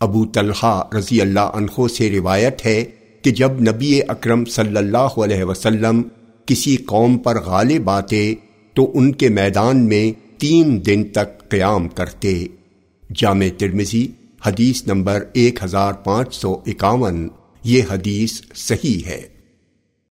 ابو طلحہ رضی اللہ عنہ سے روایت ہے کہ جب نبی اکرم صلی اللہ علیہ وسلم کسی قوم پر غالب آتے تو ان کے میدان میں تین دن تک قیام کرتے۔ جامع ترمزی حدیث نمبر ایک ہزار پانچ سو اکاون، یہ حدیث صحیح ہے۔